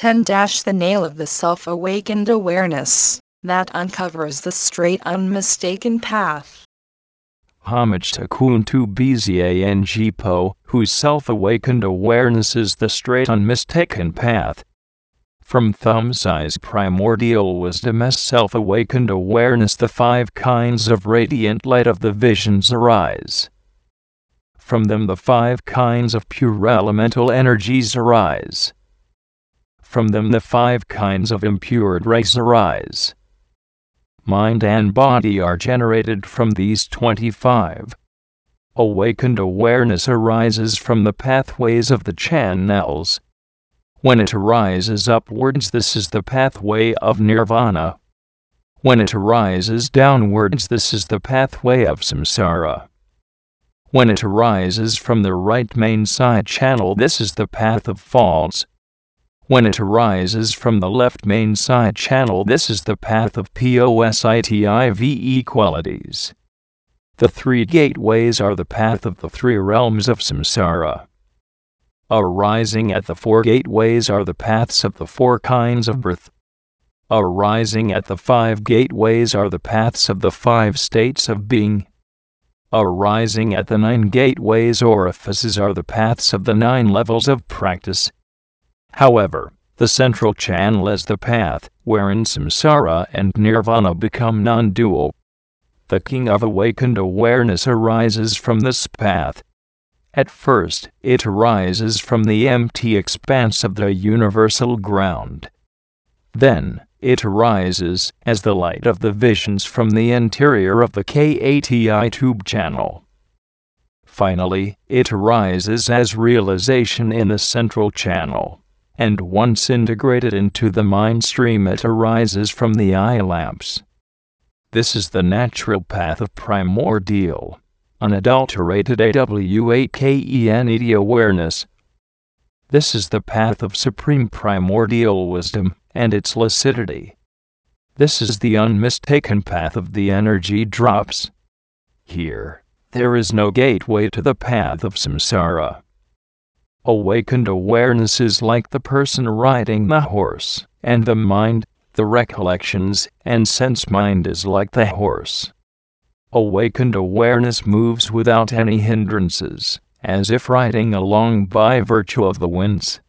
10 The nail of the self awakened awareness that uncovers the straight, unmistaken path. Homage to Kuntu Bzang Po, whose self awakened awareness is the straight, unmistaken path. From thumb size primordial wisdom as self awakened awareness, the five kinds of radiant light of the visions arise. From them, the five kinds of pure elemental energies arise. From them, the five kinds of impure rays arise. Mind and body are generated from these 25. Awakened awareness arises from the pathways of the channels. When it arises upwards, this is the pathway of nirvana. When it arises downwards, this is the pathway of samsara. When it arises from the right main side channel, this is the path of falls. When it arises from the left main side channel, this is the path of positive qualities. The three gateways are the path of the three realms of samsara. Arising at the four gateways are the paths of the four kinds of birth. Arising at the five gateways are the paths of the five states of being. Arising at the nine gateways orifices are the paths of the nine levels of practice. However, the central channel is the path wherein samsara and nirvana become non dual. The king of awakened awareness arises from this path. At first, it arises from the empty expanse of the universal ground. Then, it arises as the light of the visions from the interior of the KATI tube channel. Finally, it arises as realization in the central channel, and once integrated into the mind stream, it arises from the eye lamps. This is the natural path of primordial, unadulterated AW8KENED awareness. This is the path of supreme primordial wisdom and its lucidity. This is the unmistaken path of the energy drops. Here, there is no gateway to the path of samsara. Awakened awareness is like the person riding the horse, and the mind, the recollections, and sense mind is like the horse. Awakened awareness moves without any hindrances, as if riding along by virtue of the winds.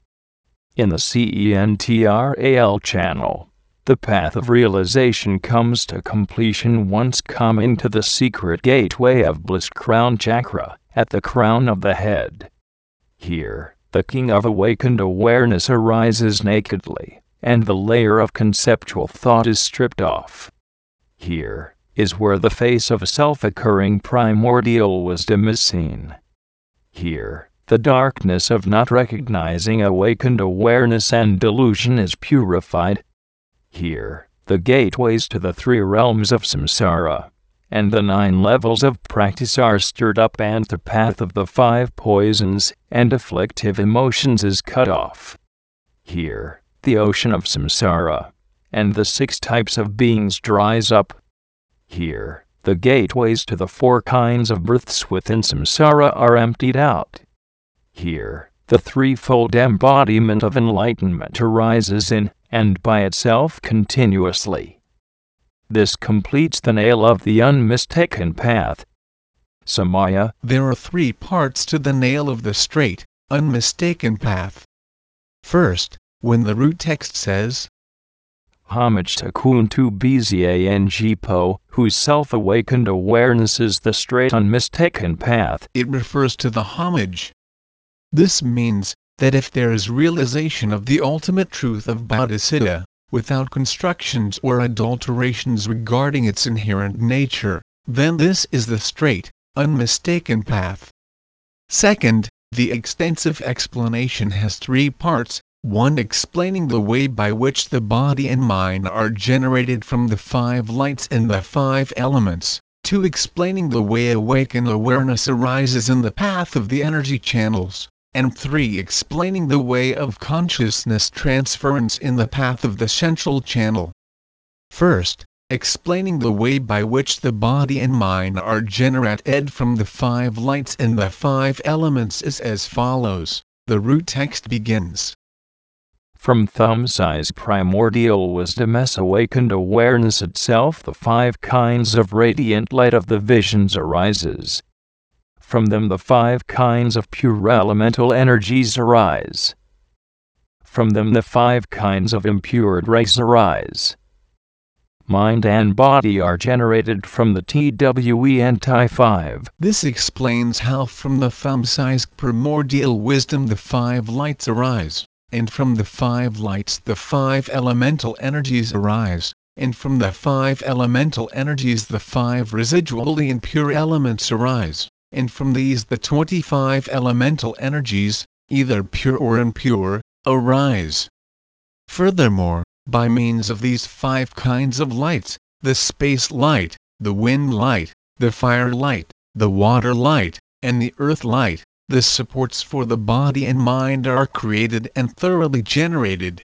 In the CENTRAL channel, the path of realization comes to completion once coming to the secret gateway of bliss crown chakra at the crown of the head. Here, the king of awakened awareness arises nakedly, and the layer of conceptual thought is stripped off. Here is where the face of self occurring primordial wisdom is seen. Here, the darkness of not recognizing awakened awareness and delusion is purified. Here, the gateways to the three realms of samsara and the nine levels of practice are stirred up, and the path of the five poisons and afflictive emotions is cut off. Here, the ocean of samsara and the six types of beings dries up. Here, the gateways to the four kinds of births within samsara are emptied out. Here, the threefold embodiment of enlightenment arises in and by itself continuously. This completes the nail of the unmistaken path. Samaya. There are three parts to the nail of the straight, unmistaken path. First, when the root text says, Homage to Kuntu Bzang Po, whose self awakened awareness is the straight unmistaken path. It refers to the homage this means that if there is realization of the ultimate truth of Bodhisattva, without constructions or adulterations regarding its inherent nature, then this is the straight, unmistaken path. Second, the extensive explanation has three parts, one explaining the way by which the body and mind are generated from the five lights and the five elements, two explaining the way awakened awareness arises in the path of the energy channels, and 3. Explaining the way of consciousness transference in the path of the central channel. First, explaining the way by which the body and mind are generated from the five lights and the five elements is as follows. The root text begins From thumb size primordial wisdom S awakened awareness itself, the five kinds of radiant light of the visions arises. From them, the five kinds of pure elemental energies arise. From them, the five kinds of impure rays arise. Mind and body are generated from the TWE anti 5. This explains how from the thumb-sized primordial wisdom the five lights arise and from the five lights the five elemental energies arise, and from the five elemental energies the five residually impure elements arise, and from these the 25 elemental energies, either pure or impure, arise. Furthermore, by means of these five kinds of lights, the space light, the wind light, the fire light, the water light, and the earth light, the supports for the body and mind are created and thoroughly generated.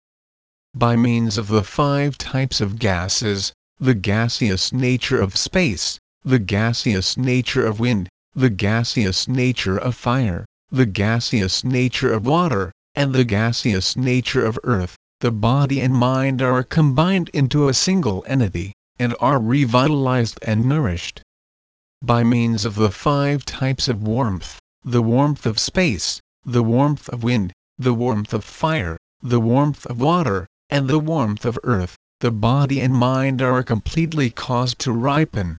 By means of the five types of gases, the gaseous nature of space, the gaseous nature of wind, the gaseous nature of fire, the gaseous nature of water, and the gaseous nature of earth, the body and mind are combined into a single entity, and are revitalized and nourished. By means of the five types of warmth, the warmth of space, the warmth of wind, the warmth of fire, the warmth of water, and the warmth of earth, the body and mind are completely caused to ripen.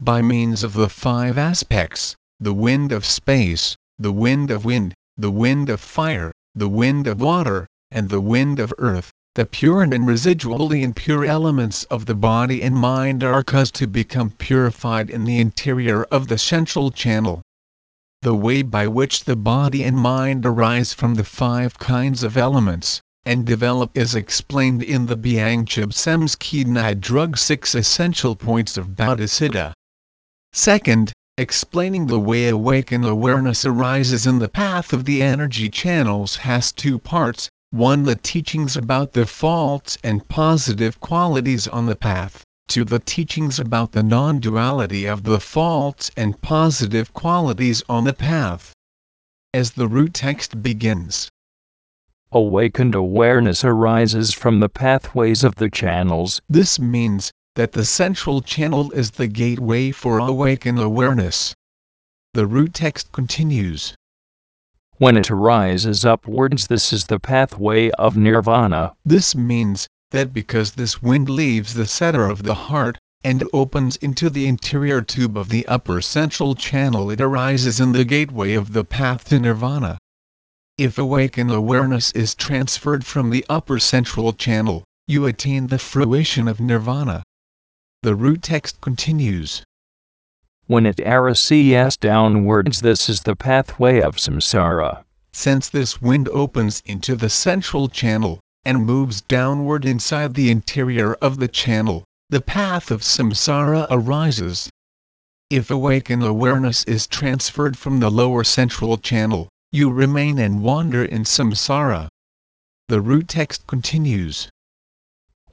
By means of the five aspects, the wind of space, the wind of wind, the wind of fire, the wind of water, and the wind of earth, the pure and residually impure elements of the body and mind are caused to become purified in the interior of the central channel the way by which the body and mind arise from the five kinds of elements, and develop is explained in the Byangchub Semski Drug 6 Essential Points of Bodhicitta. Second, explaining the way awakened awareness arises in the path of the energy channels has two parts, one the teachings about the faults and positive qualities on the path, to the teachings about the non-duality of the faults and positive qualities on the path. As the root text begins, Awakened awareness arises from the pathways of the channels. This means that the central channel is the gateway for awakened awareness. The root text continues. When it arises upwards, this is the pathway of nirvana. This means that because this wind leaves the center of the heart, and opens into the interior tube of the upper central channel it arises in the gateway of the path to nirvana. If awakened awareness is transferred from the upper central channel, you attain the fruition of nirvana. The root text continues. When it arises downwards, this is the pathway of samsara. Since this wind opens into the central channel, and moves downward inside the interior of the channel, the path of samsara arises. If awakened awareness is transferred from the lower central channel, you remain and wander in samsara. The root text continues.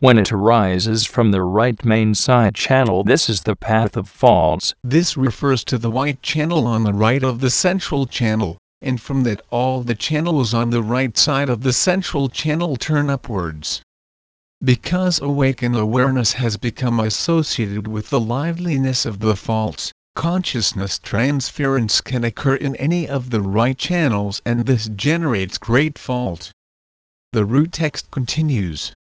When it arises from the right main side channel, this is the path of faults. This refers to the white channel on the right of the central channel and from that all the channels on the right side of the central channel turn upwards. Because awakened awareness has become associated with the liveliness of the faults, consciousness transference can occur in any of the right channels and this generates great fault. The root text continues.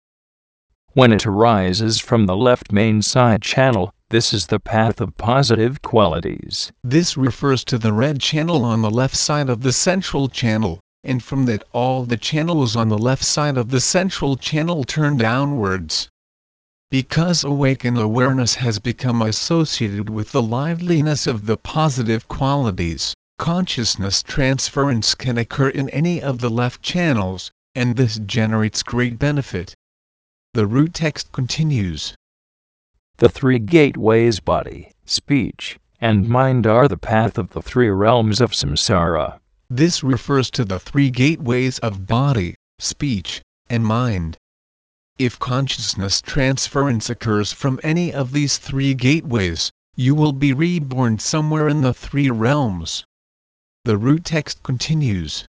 When it arises from the left main side channel, this is the path of positive qualities. This refers to the red channel on the left side of the central channel, and from that all the channels on the left side of the central channel turn downwards. Because awakened awareness has become associated with the liveliness of the positive qualities, consciousness transference can occur in any of the left channels, and this generates great benefit. The root text continues. The three gateways body, speech, and mind are the path of the three realms of samsara. This refers to the three gateways of body, speech, and mind. If consciousness transference occurs from any of these three gateways, you will be reborn somewhere in the three realms. The root text continues.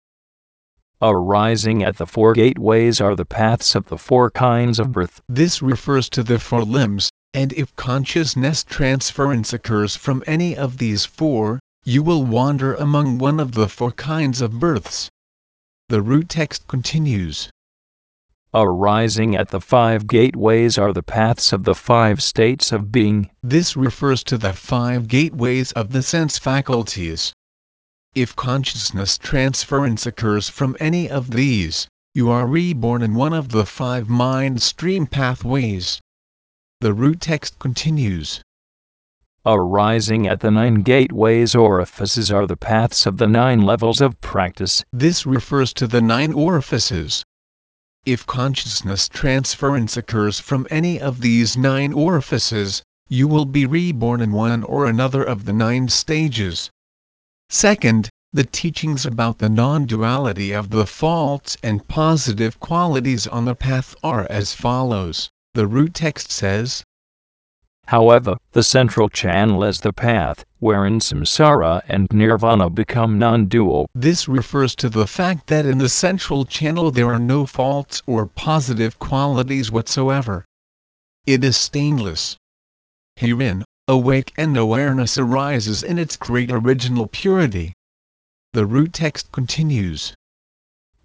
Arising at the four gateways are the paths of the four kinds of birth. This refers to the four limbs, and if consciousness transference occurs from any of these four, you will wander among one of the four kinds of births. The root text continues. Arising at the five gateways are the paths of the five states of being. This refers to the five gateways of the sense faculties. If consciousness transference occurs from any of these, you are reborn in one of the five mind stream pathways. The root text continues. Arising at the nine gateways orifices are the paths of the nine levels of practice. This refers to the nine orifices. If consciousness transference occurs from any of these nine orifices, you will be reborn in one or another of the nine stages. Second, the teachings about the non-duality of the faults and positive qualities on the path are as follows. The root text says, However, the central channel is the path, wherein samsara and nirvana become non dual. This refers to the fact that in the central channel there are no faults or positive qualities whatsoever. It is stainless. Herein, awakened awareness arises in its great original purity. The root text continues.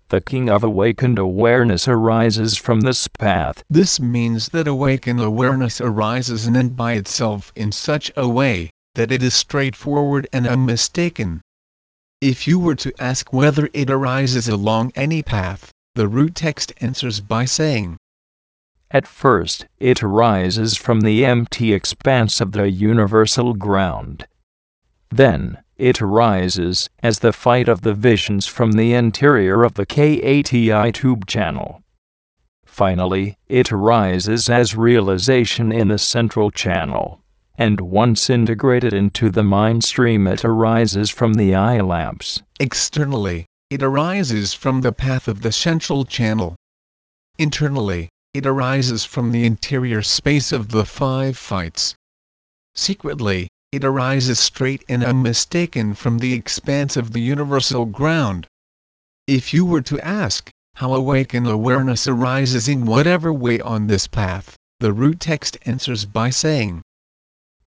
The king of awakened awareness arises from this path. This means that awakened awareness arises in and by itself in such a way that it is straightforward and unmistaken. If you were to ask whether it arises along any path, the root text answers by saying, At first, it arises from the empty expanse of the universal ground. Then, it arises as the fight of the visions from the interior of the KATI tube channel. Finally, it arises as realization in the central channel. And once integrated into the mind stream, it arises from the eye lamps. Externally, it arises from the path of the central channel. Internally, it arises from the interior space of the five fights. Secretly, it arises straight and unmistaken from the expanse of the universal ground. If you were to ask, how awakened awareness arises in whatever way on this path, the root text answers by saying,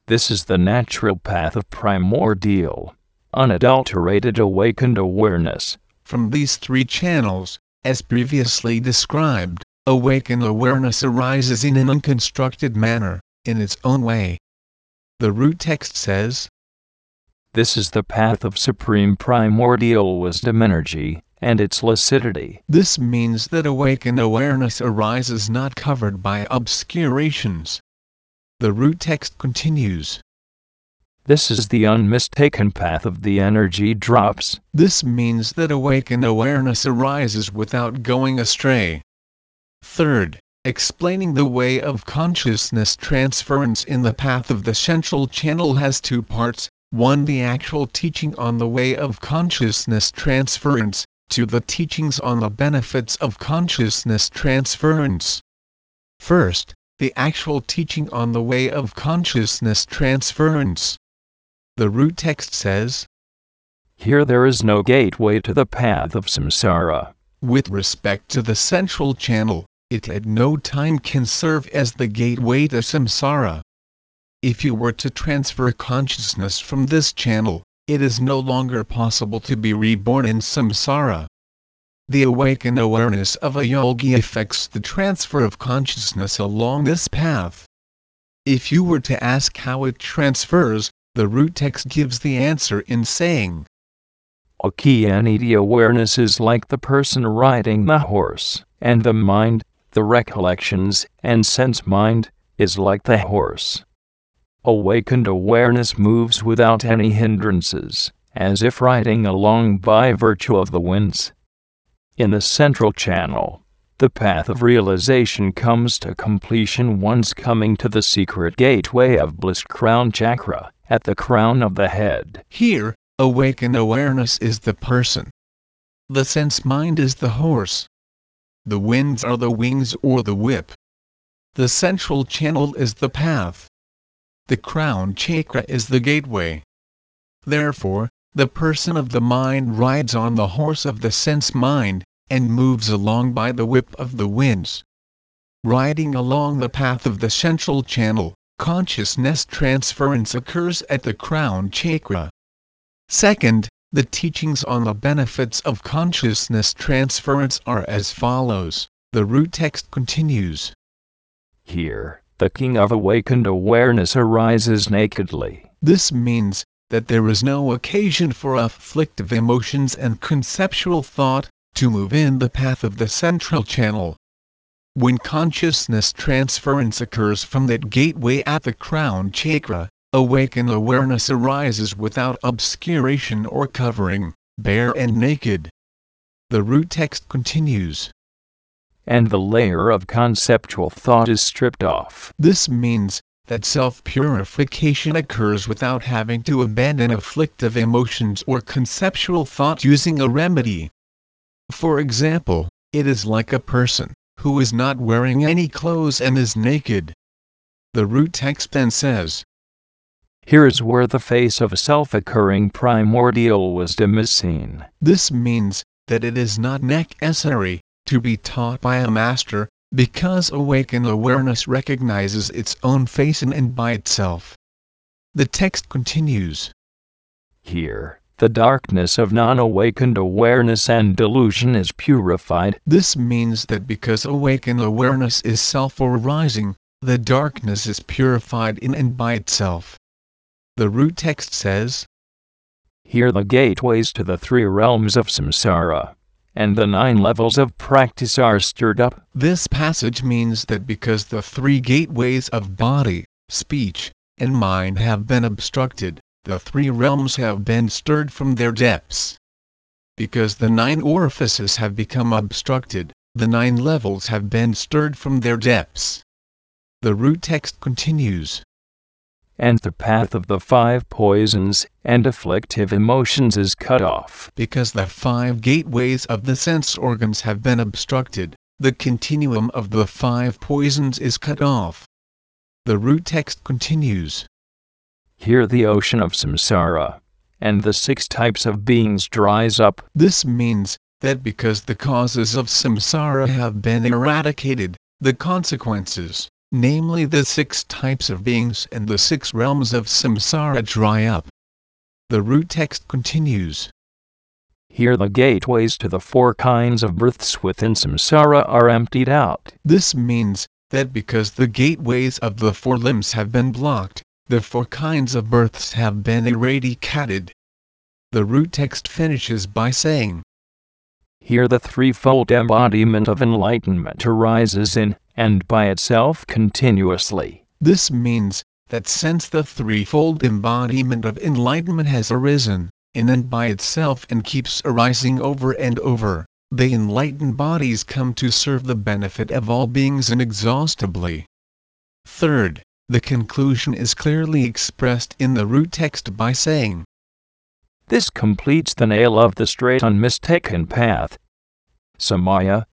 This is the natural path of primordial, unadulterated awakened awareness. From these three channels, as previously described, awakened awareness arises in an unconstructed manner, in its own way. The root text says, This is the path of supreme primordial wisdom energy, and its lucidity. This means that awakened awareness arises not covered by obscurations. The root text continues. This is the unmistaken path of the energy drops. This means that awakened awareness arises without going astray. Third, explaining the way of consciousness transference in the path of the central channel has two parts, one the actual teaching on the way of consciousness transference, two the teachings on the benefits of consciousness transference. First, the actual teaching on the way of consciousness transference. The root text says, Here there is no gateway to the path of samsara. With respect to the central channel, it at no time can serve as the gateway to samsara. If you were to transfer consciousness from this channel, it is no longer possible to be reborn in samsara. The awakened awareness of a yogi affects the transfer of consciousness along this path. If you were to ask how it transfers, the root text gives the answer in saying, Akiyaniti awareness is like the person riding the horse, and the mind, the recollections and sense mind, is like the horse. Awakened awareness moves without any hindrances, as if riding along by virtue of the winds. In the central channel, the path of realization comes to completion once coming to the secret gateway of bliss crown chakra, at the crown of the head. Here, awakened awareness is the person. The sense mind is the horse. The winds are the wings or the whip. The central channel is the path. The crown chakra is the gateway. Therefore, the person of the mind rides on the horse of the sense mind, and moves along by the whip of the winds. Riding along the path of the central channel, consciousness transference occurs at the crown chakra. Second, the teachings on the benefits of consciousness transference are as follows. The root text continues. Here, the king of awakened awareness arises nakedly. This means that there is no occasion for afflictive emotions and conceptual thought to move in the path of the central channel. When consciousness transference occurs from that gateway at the crown chakra, awakened awareness arises without obscuration or covering, bare and naked. The root text continues and the layer of conceptual thought is stripped off. This means that self purification occurs without having to abandon afflictive emotions or conceptual thought using a remedy. For example, it is like a person who is not wearing any clothes and is naked. The root text then says, Here is where the face of a self occurring primordial wisdom is seen. This means that it is not necessary to be taught by a master, because awakened awareness recognizes its own face in and by itself. The text continues. Here, the darkness of non awakened awareness and delusion is purified. This means that because awakened awareness is self arising, the darkness is purified in and by itself. The root text says Here the gateways to the three realms of samsara and the nine levels of practice are stirred up. This passage means that because the three gateways of body, speech, and mind have been obstructed, the three realms have been stirred from their depths. Because the nine orifices have become obstructed, the nine levels have been stirred from their depths. The root text continues and the path of the five poisons and afflictive emotions is cut off. Because the five gateways of the sense organs have been obstructed, the continuum of the five poisons is cut off. The root text continues. Here the ocean of samsara and the six types of beings dries up. This means that because the causes of samsara have been eradicated, the consequences, namely the six types of beings and the six realms of samsara dry up. The root text continues. Here the gateways to the four kinds of births within samsara are emptied out. This means that because the gateways of the four limbs have been blocked, the four kinds of births have been eradicated. The root text finishes by saying, Here the threefold embodiment of enlightenment arises in and by itself continuously. This means that since the threefold embodiment of enlightenment has arisen, in and by itself and keeps arising over and over, the enlightened bodies come to serve the benefit of all beings inexhaustibly. Third, the conclusion is clearly expressed in the root text by saying, This completes the nail of the straight unmistaken path. Samaya,